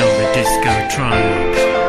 of the disco trunk.